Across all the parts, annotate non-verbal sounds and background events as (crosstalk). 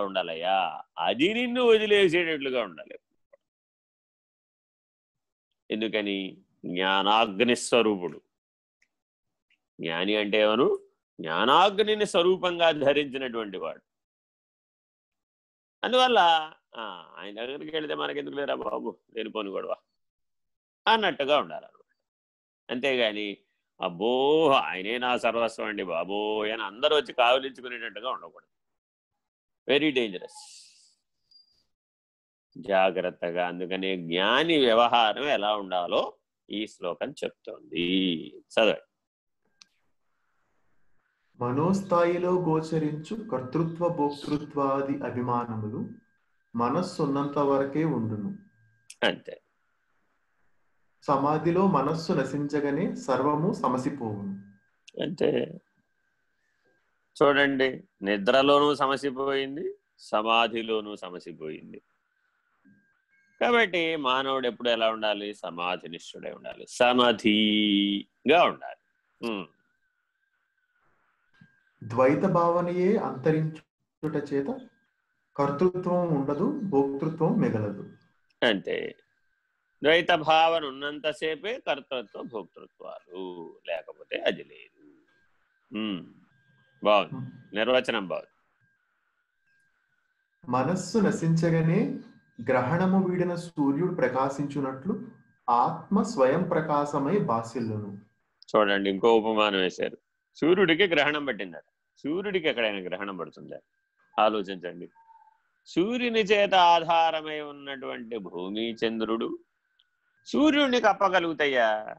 ఉండాలయ్యా. అది నిన్ను వదిలేసేటట్లుగా ఉండాలి. ఎందుకని? జ్ఞానాగ్ని స్వరూపుడు. జ్ఞాని అంటే ఎవరు? జ్ఞానాగ్నిని స్వరూపంగా ధరించినటువంటి వాడు. అందువల్ల ఆయన దగ్గరికి వెళితే మనకెందుకు లేరా బాబు? నేను పోని గొడవ అన్నట్టుగా ఉండాలన్నమాట. అంతేగాని అబ్బో ఆయనే నా సర్వస్వం అండి బాబో అని అందరూ వచ్చి కావలించుకునేటట్టుగా ఉండకూడదు. వెరీ డేంజరస్ జాగ్రత్తగా. అందుకనే జ్ఞాని వ్యవహారం ఎలా ఉండాలో ఈ శ్లోకం చెప్తోంది. చదవండి. మనోస్థాయిలో గోచరించు కర్తృత్వ భోక్తృత్వాది అభిమానములు మనస్సున్నంత వరకే ఉండును. అంతే. సమాధిలో మనస్సు నశించగానే సర్వము సమసిపోవును. అంతే. చూడండి నిద్రలోనూ సమసిపోయింది సమాధిలోనూ సమసిపోయింది. కాబట్టి మానవుడు ఎప్పుడు ఎలా ఉండాలి? సమాధి నిష్ఠుడే ఉండాలి. సమాధిగా ఉండాలి. ద్వైత భావనయే అంతరించుట చేత కర్తృత్వం ఉండదు భోక్తృత్వం మిగలదు. అంతే. ద్వైత భావన ఉన్నంతసేపే కర్తృత్వ భోక్తృత్వాలు లేకపోతే అది లేదు. బాగుంది. నిర్వచనం బాగుంది. మనస్సు నశించగానే గ్రహణము వీడిన సూర్యుడు ప్రకాశించున్నట్లు ఆత్మ స్వయం ప్రకాశమై బాసిల్లును. చూడండి ఇంకో ఉపమానం వేశారు. సూర్యుడికి గ్రహణం పట్టిందట. సూర్యుడికి ఎక్కడైనా గ్రహణం పడుతుందా? ఆలోచించండి. సూర్యుని చేత ఆధారమై ఉన్నటువంటి భూమి చంద్రుడు సూర్యుడిని కప్పగలుగుతాయా?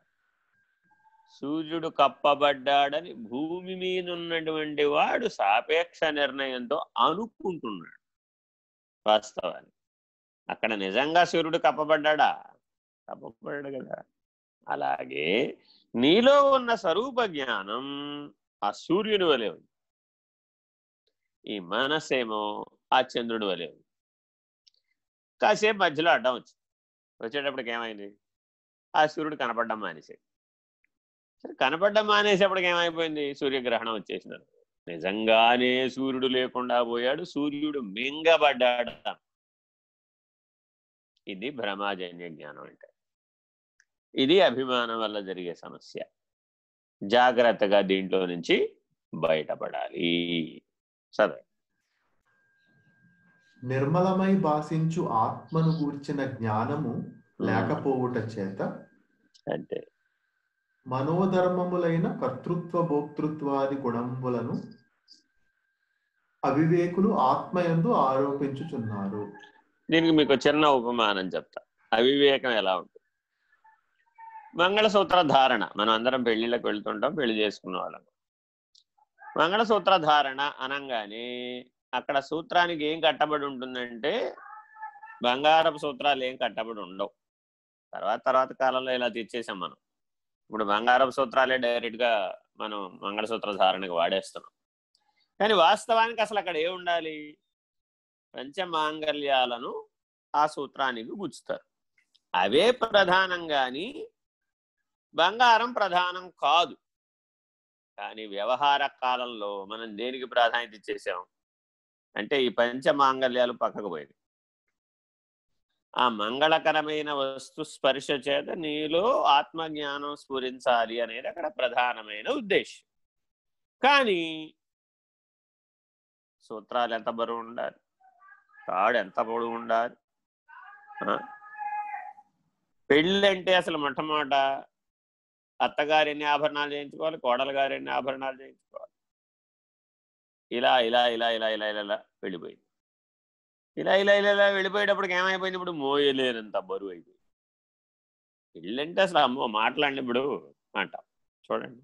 సూర్యుడు కప్పబడ్డాడని భూమి మీద ఉన్నటువంటి వాడు సాపేక్ష నిర్ణయంతో అనుకుంటున్నాడు. వాస్తవాన్ని అక్కడ నిజంగా సూర్యుడు కప్పబడ్డా కప్పబడ్డాడు కదా. అలాగే నీలో ఉన్న స్వరూప జ్ఞానం ఆ సూర్యుని వలె ఉంది. ఈ మనసేమో ఆ చంద్రుడి వలె ఉంది. కాసేపు మధ్యలో అడ్డం వచ్చింది. వచ్చేటప్పటికి ఏమైంది? ఆ సూర్యుడు కనపడ్డం మానేసాడు సరే కనపడ్డం మానేసేప్పటికి ఏమైపోయింది? సూర్యగ్రహణం వచ్చేసినారు నిజంగానే సూర్యుడు లేకుండా పోయాడు సూర్యుడు మింగబడ్డాడు. ఇది భ్రమాజన్య జ్ఞానం అంటే. ఇది అభిమానం వల్ల జరిగే సమస్య. జాగ్రత్తగా దీంట్లో నుంచి బయటపడాలి. సరే. నిర్మలమై భాషించు ఆత్మను గూర్చిన జ్ఞానము లేకపోవుట చేత అంటే మనోధర్మములైన కర్తృత్వ భోక్తృత్వాది గుణములను అవివేకులు ఆత్మయందు ఆరోపించుచున్నారు. దీనికి మీకు చిన్న ఉపమానం చెప్తా. అవివేకం ఎలా ఉంటుంది? మంగళసూత్ర ధారణ. మనం అందరం పెళ్ళిళ్ళకి వెళ్తుంటాం పెళ్ళి చేసుకున్న వాళ్ళం. మంగళసూత్ర ధారణ అనగానే అక్కడ సూత్రానికి ఏం కట్టబడి ఉంటుందంటే బంగారపు సూత్రాలు ఏం కట్టబడి ఉండవు. తర్వాత తర్వాత కాలంలో ఇలా తెచ్చేసాం మనం. ఇప్పుడు బంగారం సూత్రాలే డైరెక్ట్గా మనం మంగళసూత్ర ధారణకు వాడేస్తున్నాం. కానీ వాస్తవానికి అసలు అక్కడ ఏ ఉండాలి? పంచమాంగల్యాలను ఆ సూత్రానికి గుచ్చుతారు. అవే ప్రధానం కానీ బంగారం ప్రధానం కాదు. కానీ వ్యవహార కాలంలో మనం దేనికి ప్రాధాన్యత ఇచ్చేసాం? అంటే ఈ పంచమాంగల్యాలు పక్కకు పోయింది ఆ మంగళకరమైన వస్తు స్పర్శ చేత నీలో ఆత్మజ్ఞానం స్ఫురించాలి అనేది అక్కడ ప్రధానమైన ఉద్దేశం కానీ సూత్రాలు ఎంత బరువు ఉండాలి తాడు ఎంత పొడవు ఉండాలి పెళ్ళంటే అసలు మొట్టమొదట అత్తగారు ఎన్ని ఆభరణాలు చేయించుకోవాలి కోడలు గారు ఎన్ని ఆభరణాలు చేయించుకోవాలి ఇలా ఇలా ఇలా ఇలా ఇలా ఇలా ఇలా వెళ్ళిపోయింది ఇలా ఇలా ఇలా ఇలా వెళ్ళిపోయేటప్పటికి ఏమైపోయింది? ఇప్పుడు మోయలేనంత బరువు అయిపోయింది. పెళ్ళంటే అసలు అమ్మో మాట్లాడండి ఇప్పుడు అంటాం చూడండి.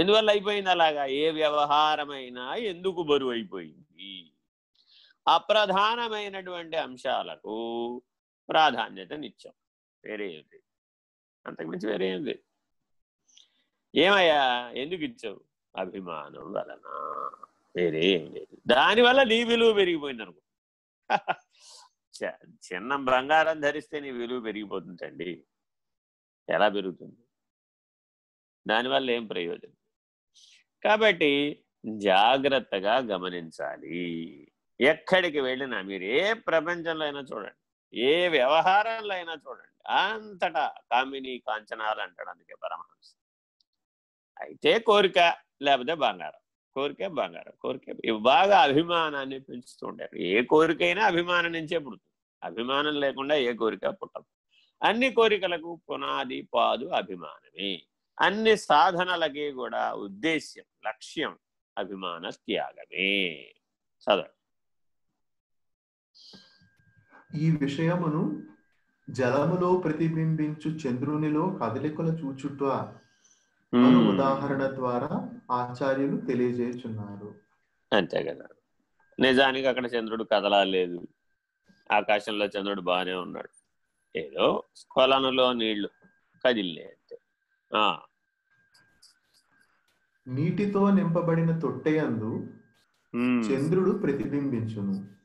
ఎందువల్ల అయిపోయింది అలాగా? ఏ వ్యవహారమైనా ఎందుకు బరువు అయిపోయింది? అప్రధానమైనటువంటి అంశాలకు ప్రాధాన్యతనిచ్చాం వేరే ఏం అంతకుమించి వేరే లేదు. ఏమయ్యా? ఎందుకు ఇచ్చావు? అభిమానం వలన. వేరే ఏం లేదు. దానివల్ల నీ విలువ పెరిగిపోయింది అనుకో (laughs) చిన్న బంగారం ధరిస్తే నీ విలువ పెరిగిపోతుందండి. ఎలా పెరుగుతుంది? దానివల్ల ఏం ప్రయోజనం? కాబట్టి జాగ్రత్తగా గమనించాలి. ఎక్కడికి వెళ్ళినా మీరు ఏ ప్రపంచంలో అయినా చూడండి. ఏ వ్యవహారంలో అయినా చూడండి. అంతటా కామిని కాంచనాలు అంటాడు అందుకే పరమహంస. అయితే కోరిక లేకపోతే బంగారం. కోరికే బంగారం కోరికే బాగా అభిమానాన్ని పెంచుతూ ఉంటారు ఏ కోరికైనా అభిమానం నుంచే పుడుతుంది. అభిమానం లేకుండా ఏ కోరిక పుట్టదు. అన్ని కోరికలకు పునాది పాదు అభిమానమే. అన్ని సాధనలకి కూడా ఉద్దేశ్యం లక్ష్యం అభిమాన త్యాగమే. చదవండి. ఈ విషయమును జలములో ప్రతిబింబించు చంద్రునిలో కదలికలు చూచుట ఉదాహరణ ద్వారా ఆచార్యులు తెలియజేస్తున్నారు అంతే కదా. నిజానికి అక్కడ చంద్రుడు కదలాలేదు. ఆకాశంలో చంద్రుడు బాగానే ఉన్నాడు. ఏదో కొలనులో నీళ్ళు కదిలే అంతే. ఆ, నీటితో నింపబడిన తొట్టెయందు చంద్రుడు ప్రతిబింబించును.